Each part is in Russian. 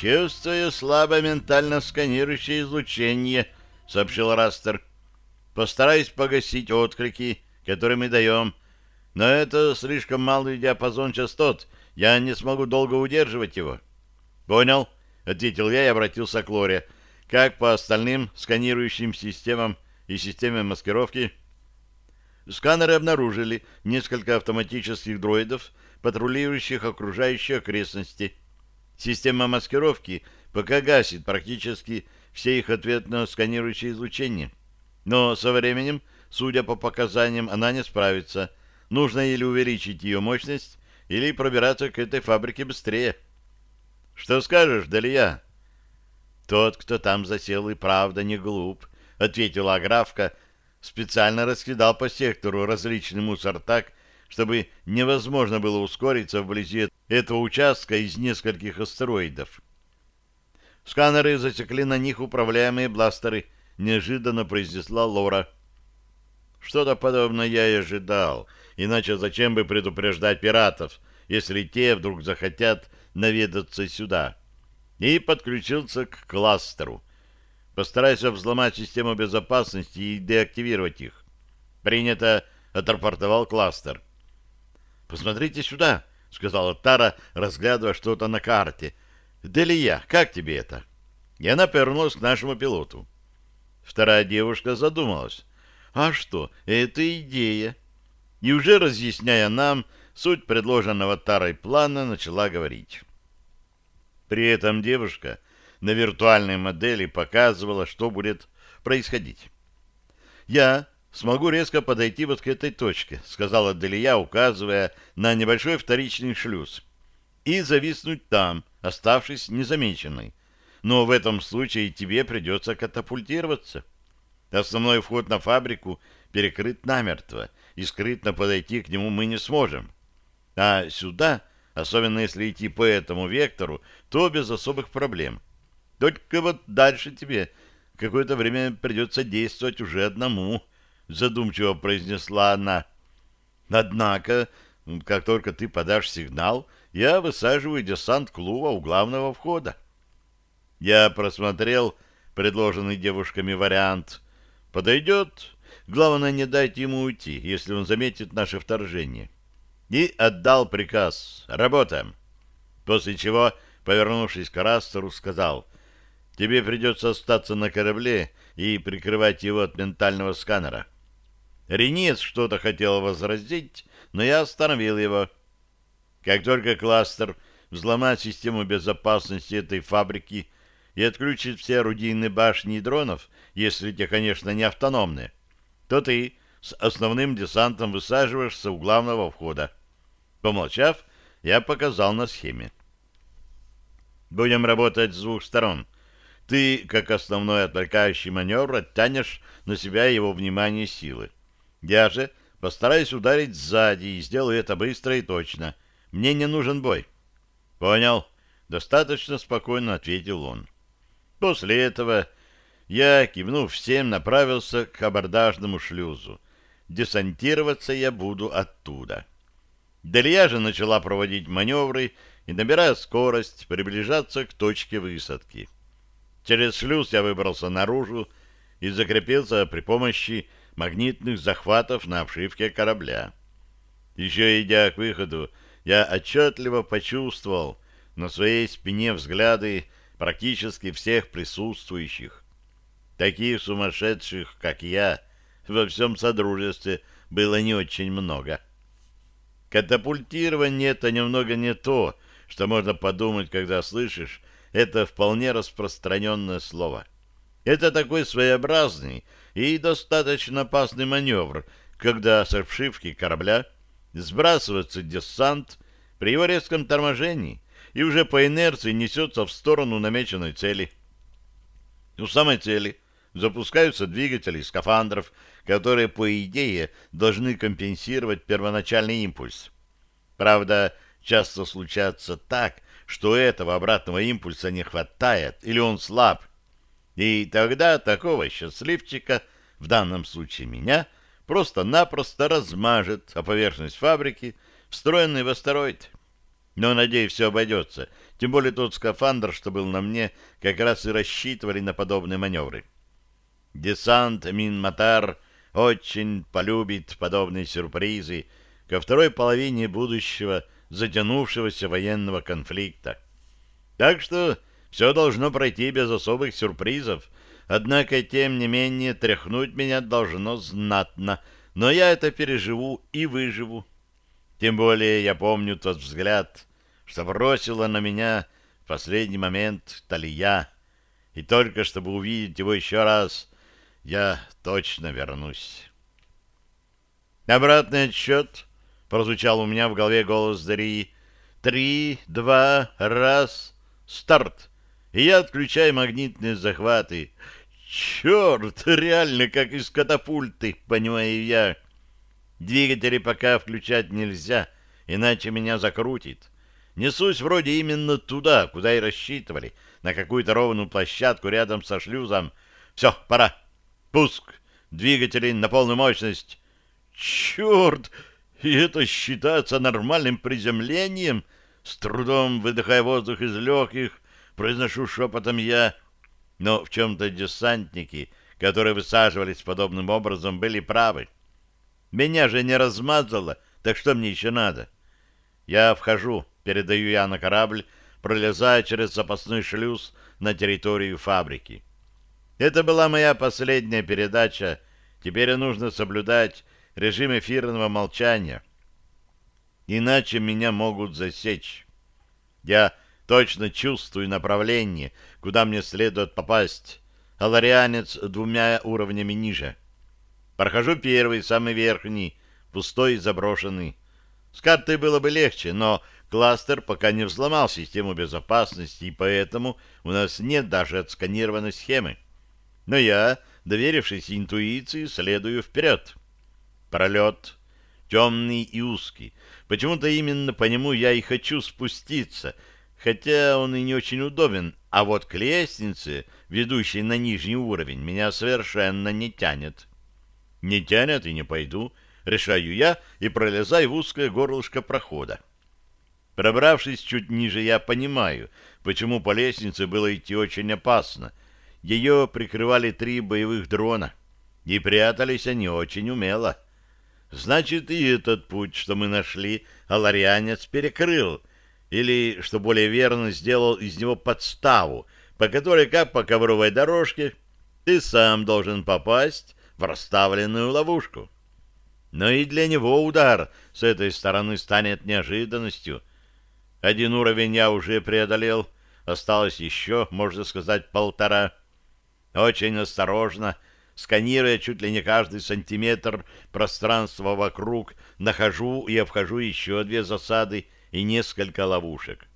«Чувствую слабо ментально сканирующее излучение», — сообщил Растер. «Постараюсь погасить отклики, которые мы даем. Но это слишком малый диапазон частот. Я не смогу долго удерживать его». «Понял», — ответил я и обратился к Лоре. «Как по остальным сканирующим системам и системе маскировки?» Сканеры обнаружили несколько автоматических дроидов, патрулирующих окружающие окрестности. Система маскировки пока гасит практически все их ответно-сканирующие излучения. Но со временем, судя по показаниям, она не справится. Нужно или увеличить ее мощность, или пробираться к этой фабрике быстрее. Что скажешь, Далия? Тот, кто там засел, и правда не глуп, ответила Аграфка, специально раскидал по сектору различный мусор так, чтобы невозможно было ускориться вблизи этого участка из нескольких астероидов. Сканеры засекли на них управляемые бластеры, неожиданно произнесла Лора. Что-то подобное я и ожидал, иначе зачем бы предупреждать пиратов, если те вдруг захотят наведаться сюда. И подключился к кластеру. Постарайся взломать систему безопасности и деактивировать их. Принято, отрапортовал кластер. «Посмотрите сюда», — сказала Тара, разглядывая что-то на карте. «Делия, как тебе это?» И она повернулась к нашему пилоту. Вторая девушка задумалась. «А что, это идея?» И уже разъясняя нам суть предложенного Тарой плана, начала говорить. При этом девушка на виртуальной модели показывала, что будет происходить. Я смогу резко подойти вот к этой точке, сказала Делия, указывая на небольшой вторичный шлюз, и зависнуть там, оставшись незамеченной. Но в этом случае тебе придется катапультироваться. Основной вход на фабрику перекрыт намертво, и скрытно подойти к нему мы не сможем. А сюда, особенно если идти по этому вектору, то без особых проблем. Только вот дальше тебе какое-то время придется действовать уже одному, задумчиво произнесла она. Однако, как только ты подашь сигнал, я высаживаю десант клуба у главного входа. Я просмотрел предложенный девушками вариант. Подойдет. Главное, не дайте ему уйти, если он заметит наше вторжение. И отдал приказ. Работаем. После чего, повернувшись к Растеру, сказал, «Тебе придется остаться на корабле и прикрывать его от ментального сканера». Ренец что-то хотел возразить, но я остановил его. Как только кластер взломает систему безопасности этой фабрики и отключит все орудийные башни дронов, если те, конечно, не автономные, то ты с основным десантом высаживаешься у главного входа. Помолчав, я показал на схеме. Будем работать с двух сторон. Ты, как основной отвлекающий маневр, оттянешь на себя его внимание силы. Я же постараюсь ударить сзади и сделаю это быстро и точно. Мне не нужен бой. Понял. Достаточно спокойно ответил он. После этого я, кивнув всем, направился к абордажному шлюзу. Десантироваться я буду оттуда. Делья же начала проводить маневры и, набирая скорость, приближаться к точке высадки. Через шлюз я выбрался наружу и закрепился при помощи магнитных захватов на обшивке корабля. Еще идя к выходу, я отчетливо почувствовал на своей спине взгляды практически всех присутствующих. Таких сумасшедших, как я, во всем Содружестве было не очень много. Катапультирование — это немного не то, что можно подумать, когда слышишь это вполне распространенное слово. Это такой своеобразный и достаточно опасный маневр, когда с обшивки корабля сбрасывается десант при его резком торможении и уже по инерции несется в сторону намеченной цели. У самой цели запускаются двигатели скафандров, которые, по идее, должны компенсировать первоначальный импульс. Правда, часто случается так, что этого обратного импульса не хватает или он слаб, и тогда такого счастливчика, в данном случае меня, просто-напросто размажет о поверхность фабрики, встроенный в астероид. Но, надеюсь, все обойдется. Тем более тот скафандр, что был на мне, как раз и рассчитывали на подобные маневры. Десант Минматар очень полюбит подобные сюрпризы ко второй половине будущего затянувшегося военного конфликта. Так что все должно пройти без особых сюрпризов, однако, тем не менее, тряхнуть меня должно знатно, но я это переживу и выживу. Тем более я помню тот взгляд, что бросила на меня в последний момент Талия, и только чтобы увидеть его еще раз, я точно вернусь. Обратный отсчет прозвучал у меня в голове голос Дарии. Три, два, раз, старт. И я отключаю магнитные захваты. Черт, реально как из катапульты, понимаю я. Двигатели пока включать нельзя, иначе меня закрутит. Несусь вроде именно туда, куда и рассчитывали, на какую-то ровную площадку рядом со шлюзом. Все, пора. Пуск. Двигатели на полную мощность. Черт! И это считается нормальным приземлением? С трудом выдыхая воздух из легких, произношу шепотом я. Но в чем-то десантники, которые высаживались подобным образом, были правы. Меня же не размазало, так что мне еще надо? Я вхожу, передаю я на корабль, пролезая через запасной шлюз на территорию фабрики. Это была моя последняя передача. Теперь нужно соблюдать режим эфирного молчания. Иначе меня могут засечь. Я точно чувствую направление, куда мне следует попасть. Аларианец двумя уровнями ниже. Прохожу первый, самый верхний, пустой и заброшенный. С картой было бы легче, но кластер пока не взломал систему безопасности, и поэтому у нас нет даже отсканированной схемы. Но я, доверившись интуиции, следую вперед. Пролет темный и узкий. Почему-то именно по нему я и хочу спуститься, хотя он и не очень удобен, а вот к лестнице, ведущей на нижний уровень, меня совершенно не тянет. Не тянет и не пойду, решаю я и пролезаю в узкое горлышко прохода. Пробравшись чуть ниже, я понимаю, почему по лестнице было идти очень опасно — ее прикрывали три боевых дрона, и прятались они очень умело. Значит, и этот путь, что мы нашли, аларианец перекрыл, или, что более верно, сделал из него подставу, по которой, как по ковровой дорожке, ты сам должен попасть в расставленную ловушку. Но и для него удар с этой стороны станет неожиданностью. Один уровень я уже преодолел, осталось еще, можно сказать, полтора. Очень осторожно, сканируя чуть ли не каждый сантиметр пространства вокруг, нахожу и обхожу еще две засады и несколько ловушек.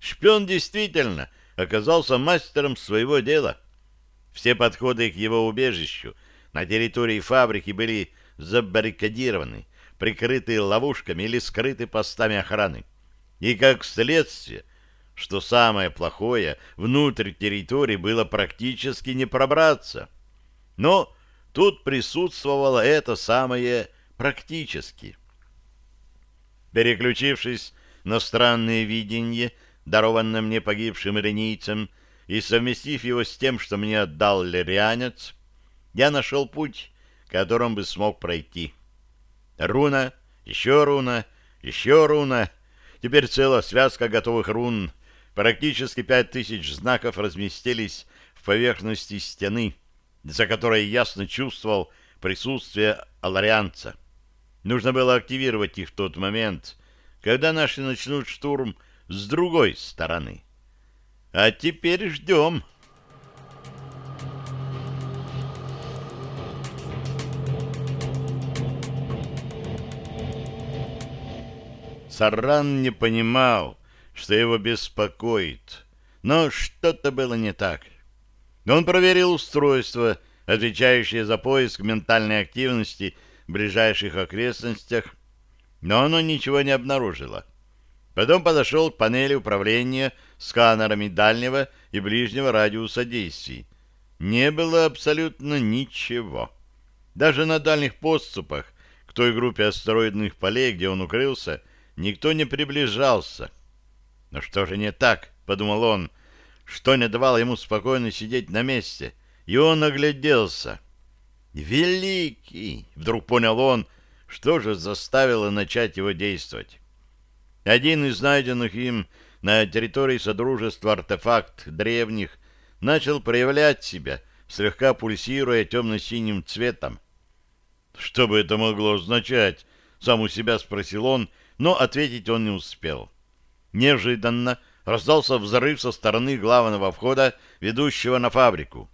Шпион действительно оказался мастером своего дела. Все подходы к его убежищу на территории фабрики были забаррикадированы, прикрыты ловушками или скрыты постами охраны. И как следствие — что самое плохое, внутрь территории было практически не пробраться. Но тут присутствовало это самое практически. Переключившись на странное видение, дарованное мне погибшим иринийцем, и совместив его с тем, что мне отдал лирианец, я нашел путь, которым бы смог пройти. Руна, еще руна, еще руна, теперь целая связка готовых рун — Практически пять тысяч знаков разместились в поверхности стены, за которой ясно чувствовал присутствие аларианца. Нужно было активировать их в тот момент, когда наши начнут штурм с другой стороны. А теперь ждем. Сарран не понимал, что его беспокоит. Но что-то было не так. Он проверил устройство, отвечающее за поиск ментальной активности ближайших окрестностях, но оно ничего не обнаружило. Потом подошел к панели управления сканерами дальнего и ближнего радиуса действий. Не было абсолютно ничего. Даже на дальних подступах к той группе астероидных полей, где он укрылся, никто не приближался. Но что же не так, подумал он, что не давало ему спокойно сидеть на месте. И он огляделся. Великий! Вдруг понял он, что же заставило начать его действовать. Один из найденных им на территории Содружества артефакт древних начал проявлять себя, слегка пульсируя темно-синим цветом. Что бы это могло означать? Сам у себя спросил он, но ответить он не успел. Неожиданно раздался взрыв со стороны главного входа, ведущего на фабрику.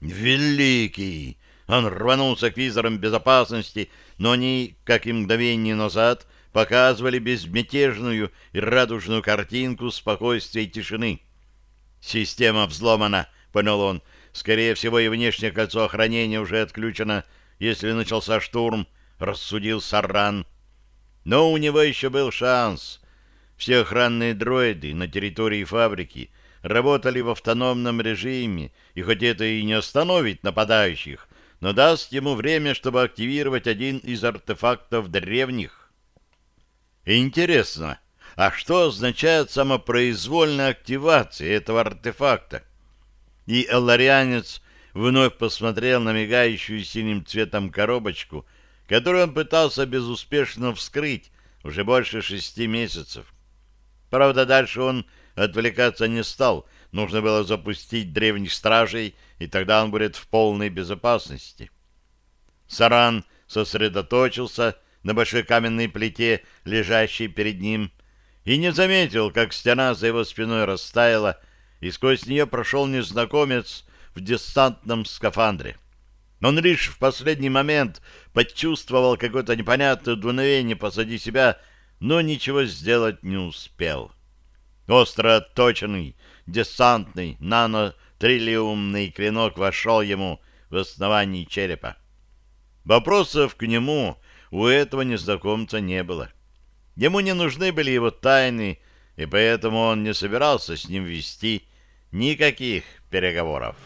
«Великий!» Он рванулся к визорам безопасности, но они, как и мгновение назад, показывали безмятежную и радужную картинку спокойствия и тишины. «Система взломана», — понял он. «Скорее всего, и внешнее кольцо охранения уже отключено, если начался штурм», — рассудил Сарран. Но у него еще был шанс. Все охранные дроиды на территории фабрики работали в автономном режиме, и хоть это и не остановит нападающих, но даст ему время, чтобы активировать один из артефактов древних. Интересно, а что означает самопроизвольная активация этого артефакта? И элларианец вновь посмотрел на мигающую синим цветом коробочку, которую он пытался безуспешно вскрыть уже больше шести месяцев. Правда, дальше он отвлекаться не стал, нужно было запустить древних стражей, и тогда он будет в полной безопасности. Саран сосредоточился на большой каменной плите, лежащей перед ним, и не заметил, как стена за его спиной растаяла, и сквозь нее прошел незнакомец в десантном скафандре. Он лишь в последний момент почувствовал какое-то непонятное дуновение позади себя, но ничего сделать не успел. Остро отточенный, десантный, нано-триллиумный клинок вошел ему в основание черепа. Вопросов к нему у этого незнакомца не было. Ему не нужны были его тайны, и поэтому он не собирался с ним вести никаких переговоров.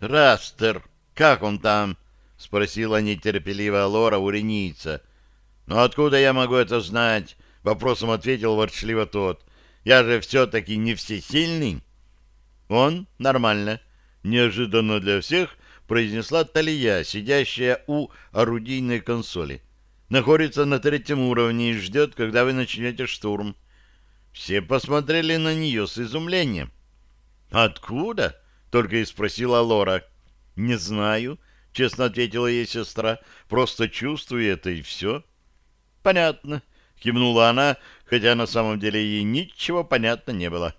«Растер, как он там?» — спросила нетерпеливая Лора уренийца. «Ну откуда я могу это знать?» — вопросом ответил ворчливо тот. «Я же все-таки не всесильный». «Он нормально», — неожиданно для всех произнесла Талия, сидящая у орудийной консоли. «Находится на третьем уровне и ждет, когда вы начнете штурм». Все посмотрели на нее с изумлением. «Откуда?» Только и спросила Лора. «Не знаю», — честно ответила ей сестра. «Просто чувствую это, и все». «Понятно», — кивнула она, хотя на самом деле ей ничего понятно не было.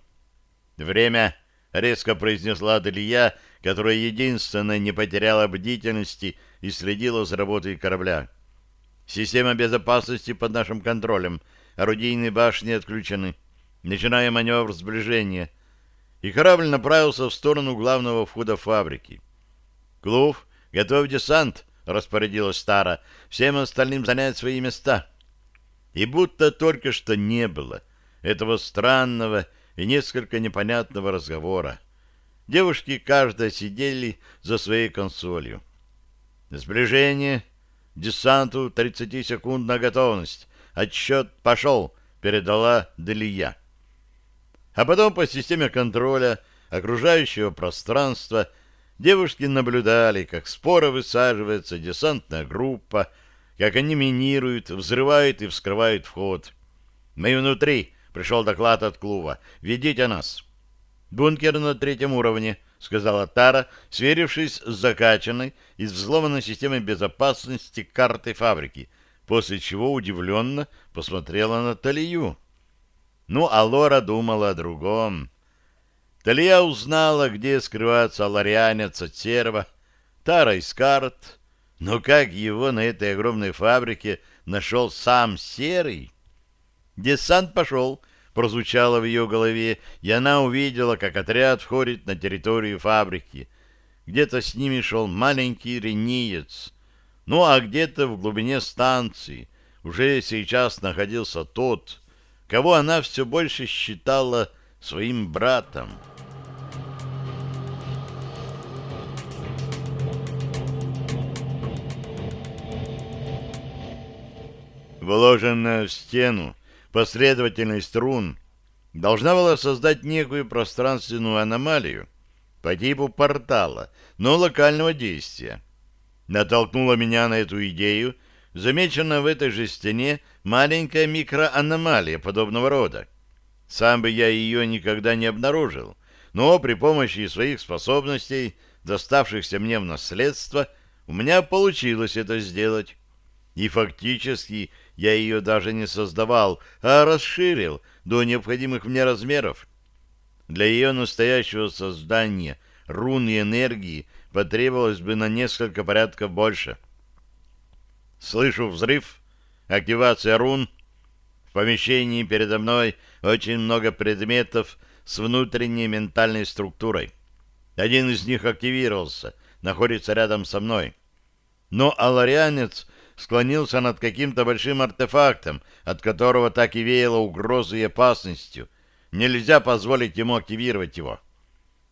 «Время», — резко произнесла Аделия, которая единственная не потеряла бдительности и следила за работой корабля. «Система безопасности под нашим контролем. Орудийные башни отключены. Начинаем маневр сближения и корабль направился в сторону главного входа фабрики. «Клув, готовь десант!» — распорядилась Стара. «Всем остальным занять свои места». И будто только что не было этого странного и несколько непонятного разговора. Девушки каждая сидели за своей консолью. «Сближение! Десанту 30 секунд на готовность! Отсчет пошел!» — передала Делия а потом по системе контроля окружающего пространства девушки наблюдали, как споро высаживается десантная группа, как они минируют, взрывают и вскрывают вход. «Мы внутри», — пришел доклад от клуба. «Ведите нас». «Бункер на третьем уровне», — сказала Тара, сверившись с закачанной и взломанной системой безопасности картой фабрики, после чего удивленно посмотрела на Талию. Ну, а Лора думала о другом. Талия узнала, где скрывается ларианец от серва, Тара из. Но как его на этой огромной фабрике нашел сам Серый? Десант пошел, прозвучало в ее голове, и она увидела, как отряд входит на территорию фабрики. Где-то с ними шел маленький рениец. Ну, а где-то в глубине станции уже сейчас находился тот, кого она все больше считала своим братом. Вложенная в стену последовательность рун, должна была создать некую пространственную аномалию по типу портала, но локального действия. Натолкнула меня на эту идею, замеченная в этой же стене маленькая микроаномалия подобного рода. Сам бы я ее никогда не обнаружил, но при помощи своих способностей, доставшихся мне в наследство, у меня получилось это сделать. И фактически я ее даже не создавал, а расширил до необходимых мне размеров. Для ее настоящего создания рун и энергии потребовалось бы на несколько порядков больше. Слышу взрыв, активация рун. В помещении передо мной очень много предметов с внутренней ментальной структурой. Один из них активировался, находится рядом со мной. Но аларианец склонился над каким-то большим артефактом, от которого так и веяло угрозой и опасностью. Нельзя позволить ему активировать его.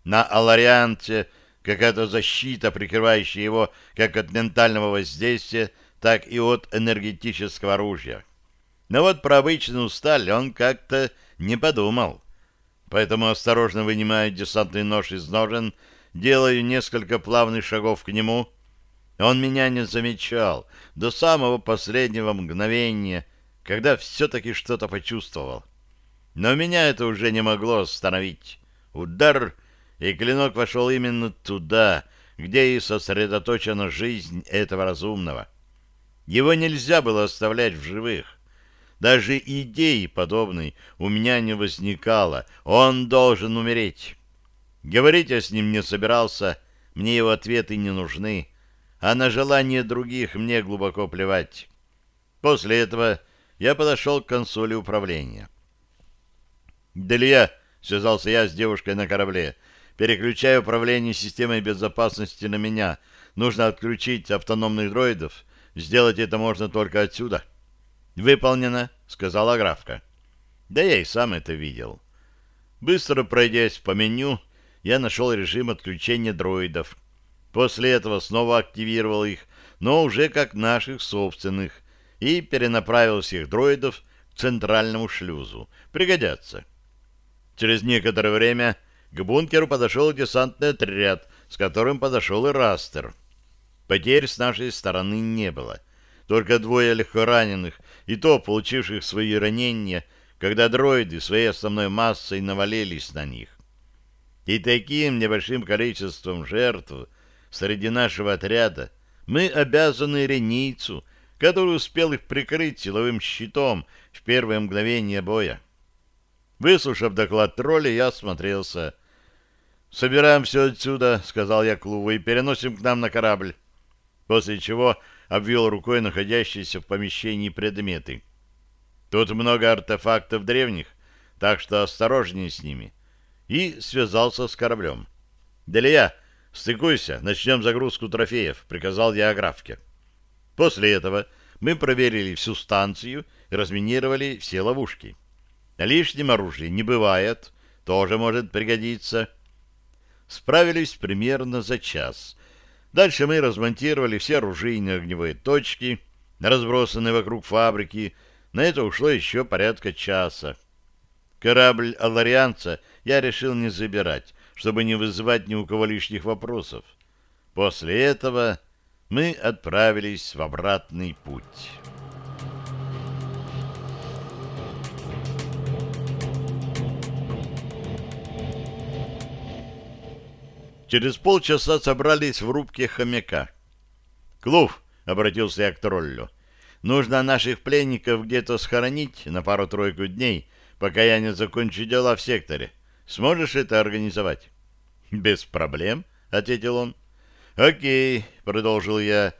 На аларианце какая-то защита, прикрывающая его как от ментального воздействия, так и от энергетического оружия. Но вот про обычную сталь он как-то не подумал. Поэтому осторожно вынимаю десантный нож из ножен, делаю несколько плавных шагов к нему. Он меня не замечал до самого последнего мгновения, когда все-таки что-то почувствовал. Но меня это уже не могло остановить. Удар, и клинок вошел именно туда, где и сосредоточена жизнь этого разумного. Его нельзя было оставлять в живых. Даже идеи подобной у меня не возникало. Он должен умереть. Говорить я с ним не собирался, мне его ответы не нужны, а на желание других мне глубоко плевать. После этого я подошел к консоли управления. «Делия», — связался я с девушкой на корабле, — «переключай управление системой безопасности на меня. Нужно отключить автономных дроидов. Сделать это можно только отсюда». «Выполнено», — сказала графка. «Да я и сам это видел». Быстро пройдясь по меню, я нашел режим отключения дроидов. После этого снова активировал их, но уже как наших собственных, и перенаправил всех дроидов к центральному шлюзу. Пригодятся. Через некоторое время к бункеру подошел десантный отряд, с которым подошел и Растер. Потерь с нашей стороны не было. Только двое легкораненых, и то получивших свои ранения, когда дроиды своей основной массой навалились на них. И таким небольшим количеством жертв среди нашего отряда мы обязаны Реницу, который успел их прикрыть силовым щитом в первое мгновение боя. Выслушав доклад тролля, я осмотрелся. «Собираем все отсюда», — сказал я Клуву, — «и переносим к нам на корабль». После чего обвел рукой находящиеся в помещении предметы. Тут много артефактов древних, так что осторожнее с ними. И связался с кораблем. «Делия, стыкуйся, начнем загрузку трофеев», — приказал я Аграфке. После этого мы проверили всю станцию и разминировали все ловушки. Лишним оружия не бывает, тоже может пригодиться. Справились примерно за час — Дальше мы размонтировали все оружейные огневые точки, разбросанные вокруг фабрики. На это ушло еще порядка часа. Корабль «Аларианца» я решил не забирать, чтобы не вызывать ни у кого лишних вопросов. После этого мы отправились в обратный путь». Через полчаса собрались в рубке хомяка. «Клув!» — обратился я к троллю. «Нужно наших пленников где-то схоронить на пару-тройку дней, пока я не закончу дела в секторе. Сможешь это организовать?» «Без проблем», — ответил он. «Окей», — продолжил я.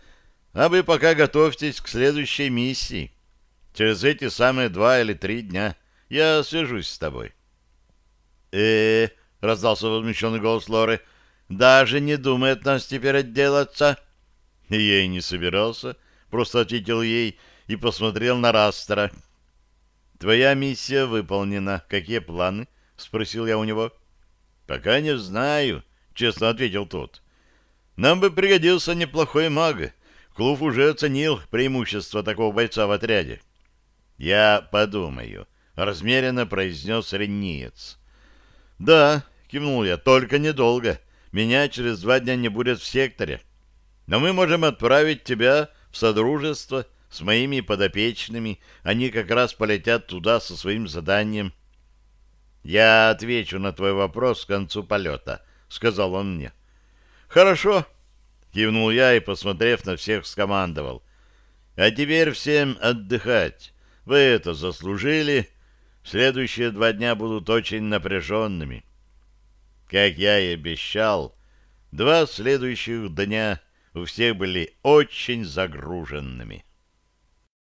«А вы пока готовьтесь к следующей миссии. Через эти самые два или три дня я свяжусь с тобой». «Э-э-э», раздался возмущенный голос Лоры, — даже не думает нас теперь отделаться. Я и не собирался, просто ответил ей и посмотрел на Растера. Твоя миссия выполнена. Какие планы? Спросил я у него. Пока не знаю, честно ответил тот. Нам бы пригодился неплохой маг. Клуб уже оценил преимущество такого бойца в отряде. Я подумаю, размеренно произнес Ренниец. Да, кивнул я, только недолго. Меня через два дня не будет в секторе. Но мы можем отправить тебя в содружество с моими подопечными. Они как раз полетят туда со своим заданием. Я отвечу на твой вопрос к концу полета, сказал он мне. Хорошо, кивнул я и, посмотрев на всех, скомандовал. А теперь всем отдыхать. Вы это заслужили. Следующие два дня будут очень напряженными. Как я и обещал, два следующих дня у всех были очень загруженными.